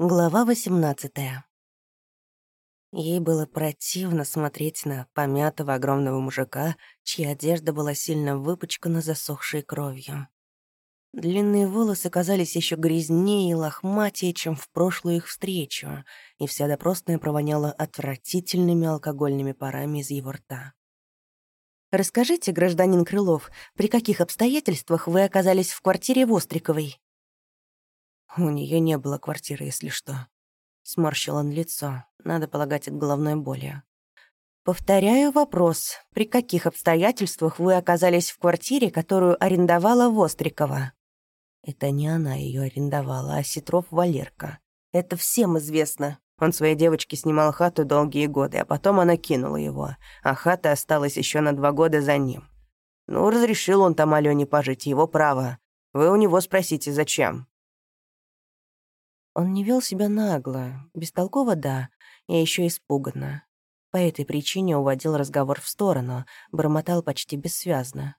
Глава 18 Ей было противно смотреть на помятого огромного мужика, чья одежда была сильно выпачкана засохшей кровью. Длинные волосы казались еще грязнее и лохматее, чем в прошлую их встречу, и вся допросная провоняла отвратительными алкогольными парами из его рта. «Расскажите, гражданин Крылов, при каких обстоятельствах вы оказались в квартире Востриковой?» У нее не было квартиры, если что. Сморщил он лицо, надо полагать, от головной боли. «Повторяю вопрос. При каких обстоятельствах вы оказались в квартире, которую арендовала Вострикова?» Это не она ее арендовала, а Ситров Валерка. Это всем известно. Он своей девочке снимал хату долгие годы, а потом она кинула его, а хата осталась еще на два года за ним. Ну, разрешил он там Алене пожить, его право. Вы у него спросите, зачем. Он не вел себя нагло, бестолково да, и еще испуганно. По этой причине уводил разговор в сторону, бормотал почти бессвязно.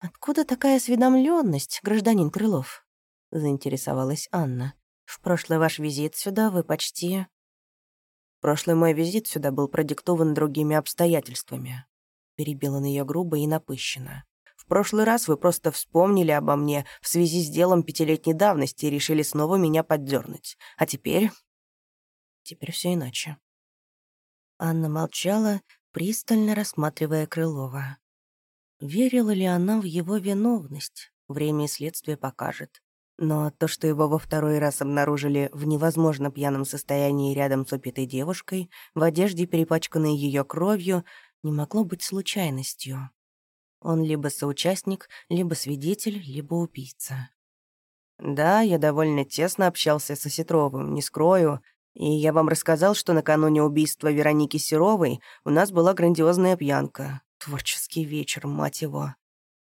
«Откуда такая осведомленность, гражданин Крылов?» — заинтересовалась Анна. «В прошлый ваш визит сюда вы почти...» «Прошлый мой визит сюда был продиктован другими обстоятельствами», — перебил он ее грубо и напыщенно. В прошлый раз вы просто вспомнили обо мне в связи с делом пятилетней давности и решили снова меня поддернуть. А теперь... Теперь все иначе. Анна молчала, пристально рассматривая Крылова. Верила ли она в его виновность? Время и следствие покажет. Но то, что его во второй раз обнаружили в невозможно пьяном состоянии рядом с упитой девушкой, в одежде, перепачканной ее кровью, не могло быть случайностью. Он либо соучастник, либо свидетель, либо убийца. Да, я довольно тесно общался с Осетровым, не скрою, и я вам рассказал, что накануне убийства Вероники Серовой у нас была грандиозная пьянка. Творческий вечер, мать его.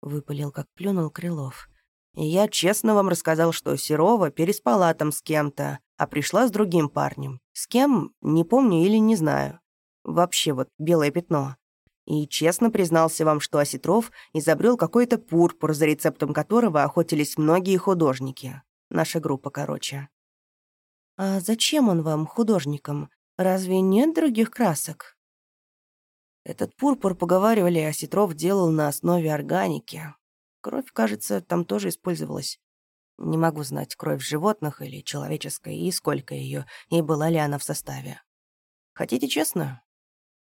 Выпалил, как плюнул Крылов. И я честно вам рассказал, что Серова переспала там с кем-то, а пришла с другим парнем. С кем, не помню или не знаю. Вообще вот белое пятно и честно признался вам, что Осетров изобрел какой-то пурпур, за рецептом которого охотились многие художники. Наша группа, короче. «А зачем он вам, художникам? Разве нет других красок?» Этот пурпур, поговаривали, Осетров делал на основе органики. Кровь, кажется, там тоже использовалась. Не могу знать, кровь животных или человеческая, и сколько ее, и была ли она в составе. Хотите честно?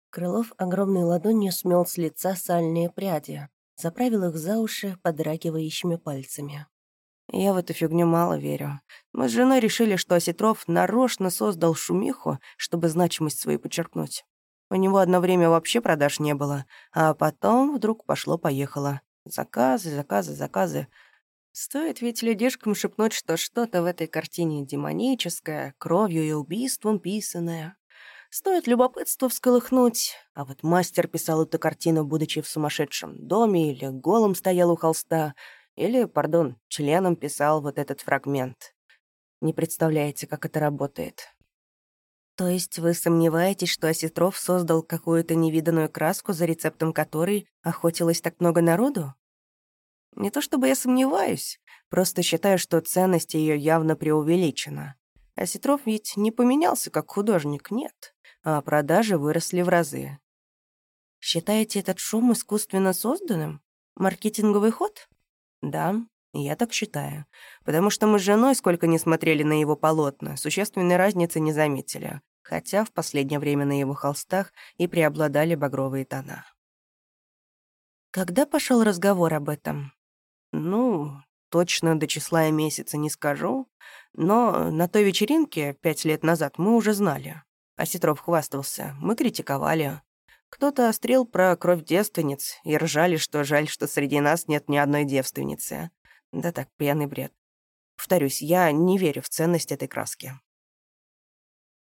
Крылов огромной ладонью смел с лица сальные пряди, заправил их за уши подрагивающими пальцами. Я в эту фигню мало верю. Мы с женой решили, что Осетров нарочно создал шумиху, чтобы значимость свою подчеркнуть. У него одно время вообще продаж не было, а потом вдруг пошло-поехало. Заказы, заказы, заказы. Стоит ведь людишкам шепнуть, что что-то в этой картине демоническое, кровью и убийством писанное. Стоит любопытство всколыхнуть, а вот мастер писал эту картину, будучи в сумасшедшем доме, или голым стоял у холста, или, пардон, членом писал вот этот фрагмент. Не представляете, как это работает. То есть вы сомневаетесь, что Осетров создал какую-то невиданную краску, за рецептом которой охотилось так много народу? Не то чтобы я сомневаюсь, просто считаю, что ценность ее явно преувеличена. Осетров ведь не поменялся как художник, нет а продажи выросли в разы. Считаете этот шум искусственно созданным? Маркетинговый ход? Да, я так считаю. Потому что мы с женой, сколько не смотрели на его полотна, существенной разницы не заметили, хотя в последнее время на его холстах и преобладали багровые тона. Когда пошел разговор об этом? Ну, точно до числа и месяца не скажу, но на той вечеринке пять лет назад мы уже знали. Осетров хвастался. Мы критиковали. Кто-то острел про кровь девственниц и ржали, что жаль, что среди нас нет ни одной девственницы. Да так, пьяный бред. Повторюсь, я не верю в ценность этой краски.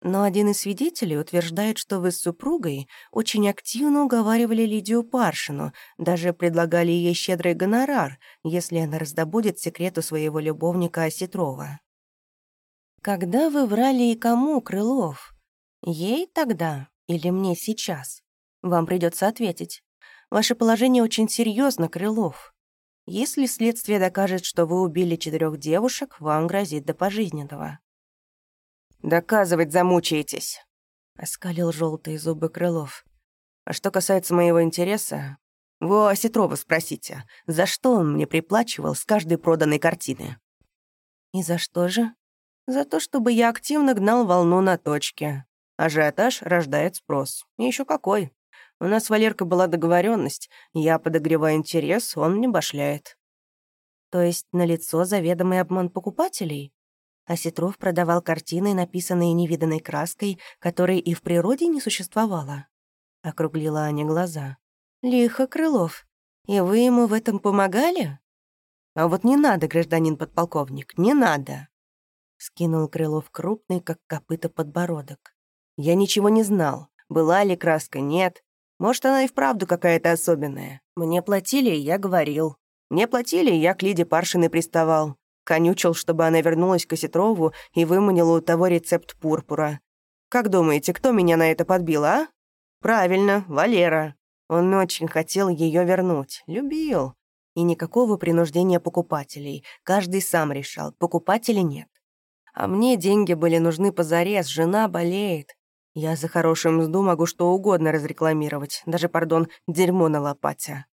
Но один из свидетелей утверждает, что вы с супругой очень активно уговаривали Лидию Паршину, даже предлагали ей щедрый гонорар, если она раздобудет секрету своего любовника Осетрова. Когда вы врали и кому, Крылов? Ей тогда или мне сейчас? Вам придется ответить. Ваше положение очень серьезно, Крылов. Если следствие докажет, что вы убили четырех девушек, вам грозит до пожизненного. «Доказывать замучаетесь», — оскалил желтые зубы Крылов. «А что касается моего интереса, вы у Осетрова спросите, за что он мне приплачивал с каждой проданной картины?» «И за что же?» «За то, чтобы я активно гнал волну на точке. Ажиотаж рождает спрос. И еще какой. У нас с Валеркой была договоренность. Я подогреваю интерес, он мне башляет». «То есть налицо заведомый обман покупателей?» А Сетров продавал картины, написанные невиданной краской, которой и в природе не существовало. Округлила Аня глаза. «Лихо, Крылов. И вы ему в этом помогали?» «А вот не надо, гражданин подполковник, не надо!» Скинул Крылов крупный, как копыта подбородок. «Я ничего не знал. Была ли краска, нет. Может, она и вправду какая-то особенная. Мне платили, и я говорил. Мне платили, и я к Лиде Паршиной приставал. Конючил, чтобы она вернулась к Осетрову и выманила у того рецепт пурпура. Как думаете, кто меня на это подбил, а? Правильно, Валера. Он очень хотел ее вернуть. Любил. И никакого принуждения покупателей. Каждый сам решал, покупателей нет. А мне деньги были нужны позарез, жена болеет. Я за хорошую мзду могу что угодно разрекламировать, даже, пардон, дерьмо на лопате.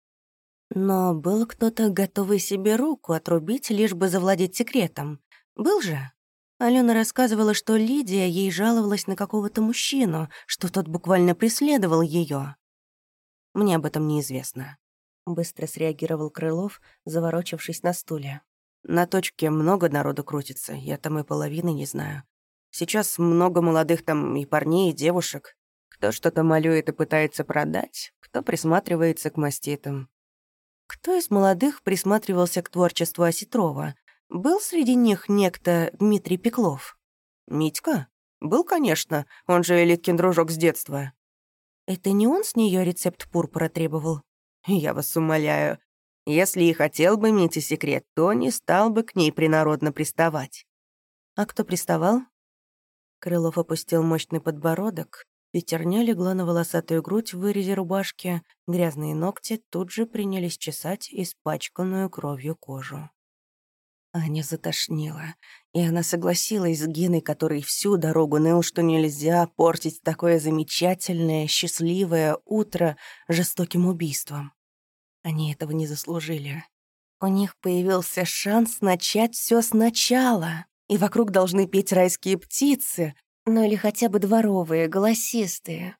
Но был кто-то, готовый себе руку отрубить, лишь бы завладеть секретом. Был же? Алена рассказывала, что Лидия ей жаловалась на какого-то мужчину, что тот буквально преследовал ее. Мне об этом неизвестно. Быстро среагировал Крылов, заворочившись на стуле. На точке много народу крутится, я там и половины не знаю. Сейчас много молодых там и парней, и девушек. Кто что-то малюет и пытается продать, кто присматривается к маститам. Кто из молодых присматривался к творчеству Осетрова? Был среди них некто Дмитрий Пеклов? Митька? Был, конечно, он же Элиткин дружок с детства. Это не он с нее рецепт пурпура требовал? Я вас умоляю, если и хотел бы Митя секрет, то не стал бы к ней принародно приставать. А кто приставал? Крылов опустил мощный подбородок, Пятерня легла на волосатую грудь в вырезе рубашки, грязные ногти тут же принялись чесать испачканную кровью кожу. Аня затошнила, и она согласилась с Геной, который всю дорогу ныл, что нельзя портить такое замечательное, счастливое утро жестоким убийством. Они этого не заслужили. У них появился шанс начать все сначала, и вокруг должны петь райские птицы, ну или хотя бы дворовые, голосистые.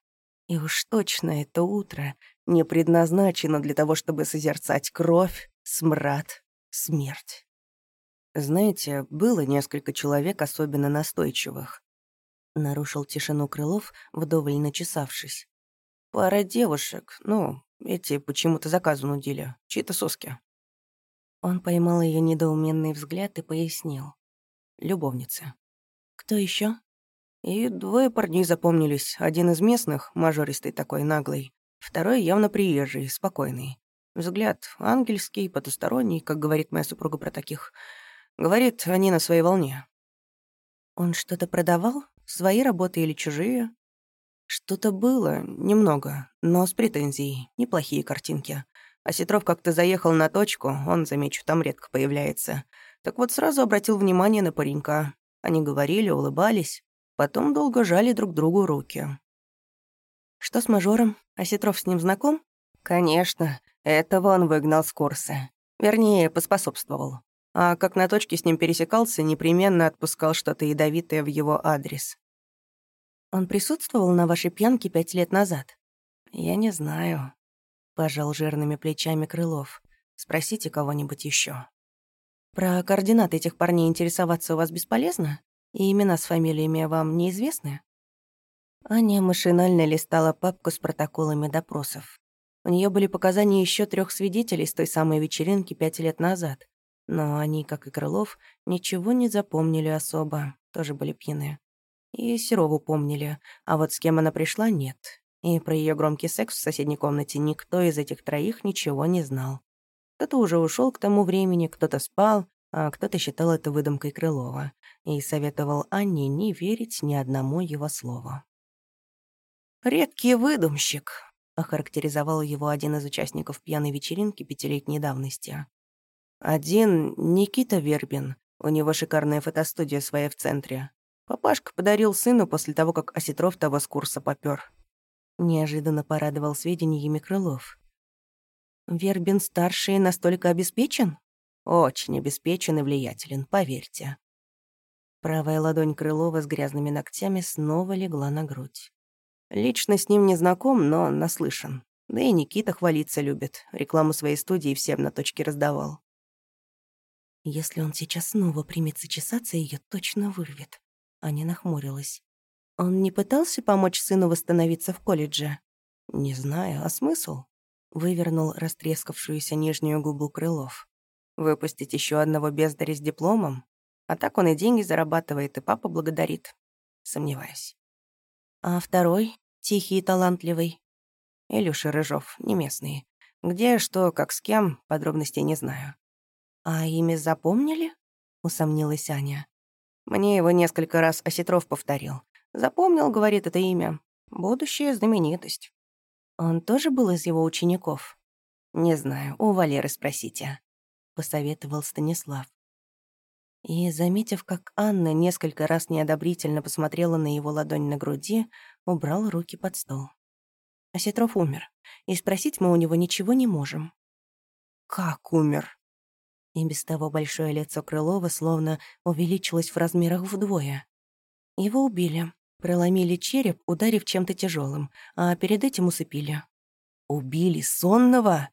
И уж точно это утро не предназначено для того, чтобы созерцать кровь, смрад, смерть. Знаете, было несколько человек особенно настойчивых. Нарушил тишину Крылов, вдоволь начесавшись. Пара девушек, ну, эти почему-то заказу нудили, чьи-то соски. Он поймал ее недоуменный взгляд и пояснил. Любовницы. Кто еще? И двое парней запомнились. Один из местных, мажористый такой, наглый. Второй явно приезжий, спокойный. Взгляд ангельский, потусторонний, как говорит моя супруга про таких. Говорит, они на своей волне. Он что-то продавал? Свои работы или чужие? Что-то было, немного, но с претензией. Неплохие картинки. А Сетров как-то заехал на точку, он, замечу, там редко появляется. Так вот сразу обратил внимание на паренька. Они говорили, улыбались. Потом долго жали друг другу руки. Что с мажором? Осетров с ним знаком? Конечно, этого он выгнал с курса. Вернее, поспособствовал. А как на точке с ним пересекался, непременно отпускал что-то ядовитое в его адрес. Он присутствовал на вашей пьянке пять лет назад? Я не знаю. Пожал жирными плечами Крылов. Спросите кого-нибудь еще. Про координаты этих парней интересоваться у вас бесполезно? И имена с фамилиями вам неизвестны?» Аня машинально листала папку с протоколами допросов. У нее были показания еще трех свидетелей с той самой вечеринки пять лет назад. Но они, как и Крылов, ничего не запомнили особо, тоже были пьяны. И Серову помнили, а вот с кем она пришла — нет. И про ее громкий секс в соседней комнате никто из этих троих ничего не знал. Кто-то уже ушел к тому времени, кто-то спал, а кто-то считал это выдумкой Крылова и советовал Анне не верить ни одному его слову. «Редкий выдумщик», — охарактеризовал его один из участников пьяной вечеринки пятилетней давности. «Один — Никита Вербин, у него шикарная фотостудия своя в центре. Папашка подарил сыну после того, как Осетров того с курса попёр. Неожиданно порадовал сведениями Крылов. Вербин-старший настолько обеспечен? Очень обеспечен и влиятелен, поверьте. Правая ладонь Крылова с грязными ногтями снова легла на грудь. Лично с ним не знаком, но наслышан. Да и Никита хвалиться любит. Рекламу своей студии всем на точке раздавал. Если он сейчас снова примется чесаться, ее точно вырвет. Аня нахмурилась. Он не пытался помочь сыну восстановиться в колледже? Не знаю, а смысл? Вывернул растрескавшуюся нижнюю губу Крылов. Выпустить еще одного бездаря с дипломом? А так он и деньги зарабатывает, и папа благодарит. Сомневаюсь. А второй, тихий и талантливый? Илюша Рыжов, не местный. Где, что, как с кем, подробностей не знаю. А имя запомнили? Усомнилась Аня. Мне его несколько раз Осетров повторил. Запомнил, говорит, это имя. Будущая знаменитость. Он тоже был из его учеников? Не знаю, у Валеры спросите. Посоветовал Станислав. И, заметив, как Анна несколько раз неодобрительно посмотрела на его ладонь на груди, убрал руки под стол. Осетров умер, и спросить мы у него ничего не можем. «Как умер?» И без того большое лицо Крылова словно увеличилось в размерах вдвое. Его убили, проломили череп, ударив чем-то тяжелым, а перед этим усыпили. «Убили сонного?»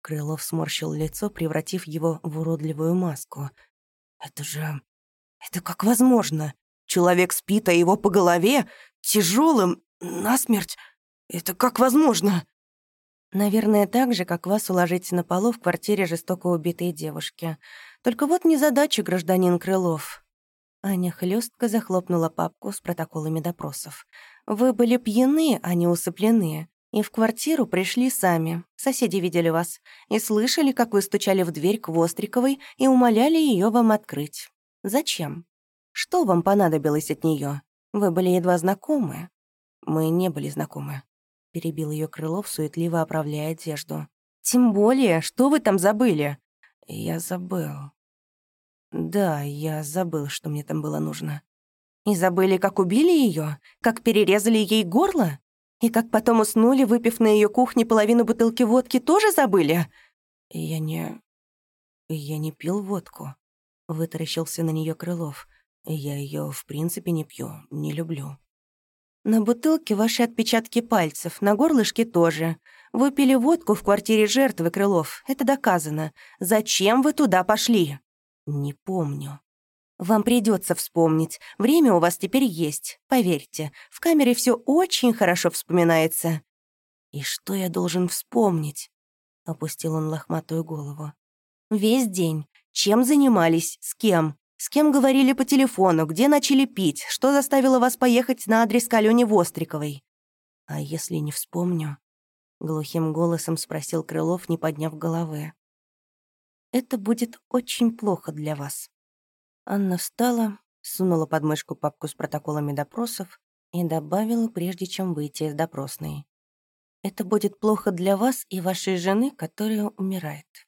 Крылов сморщил лицо, превратив его в уродливую маску — это же... Это как возможно? Человек спит, а его по голове тяжелым насмерть. Это как возможно? Наверное, так же, как вас уложить на полу в квартире жестоко убитой девушки. Только вот незадача, гражданин Крылов. Аня хлестко захлопнула папку с протоколами допросов. Вы были пьяны, а не усыплены. И в квартиру пришли сами. Соседи видели вас. И слышали, как вы стучали в дверь к Востриковой и умоляли ее вам открыть. Зачем? Что вам понадобилось от нее? Вы были едва знакомы. Мы не были знакомы. Перебил ее Крылов, суетливо оправляя одежду. Тем более, что вы там забыли? Я забыл. Да, я забыл, что мне там было нужно. И забыли, как убили ее? Как перерезали ей горло? И как потом уснули, выпив на ее кухне половину бутылки водки, тоже забыли? Я не... Я не пил водку. Вытаращился на нее Крылов. Я ее в принципе не пью, не люблю. На бутылке ваши отпечатки пальцев, на горлышке тоже. Вы пили водку в квартире жертвы, Крылов. Это доказано. Зачем вы туда пошли? Не помню. Вам придется вспомнить. Время у вас теперь есть. Поверьте, в камере все очень хорошо вспоминается. И что я должен вспомнить? Опустил он лохматую голову. Весь день. Чем занимались? С кем? С кем говорили по телефону? Где начали пить? Что заставило вас поехать на адрес к Алёне Востриковой? А если не вспомню? Глухим голосом спросил Крылов, не подняв головы. Это будет очень плохо для вас. Анна встала, сунула под мышку папку с протоколами допросов и добавила, прежде чем выйти из допросной. «Это будет плохо для вас и вашей жены, которая умирает».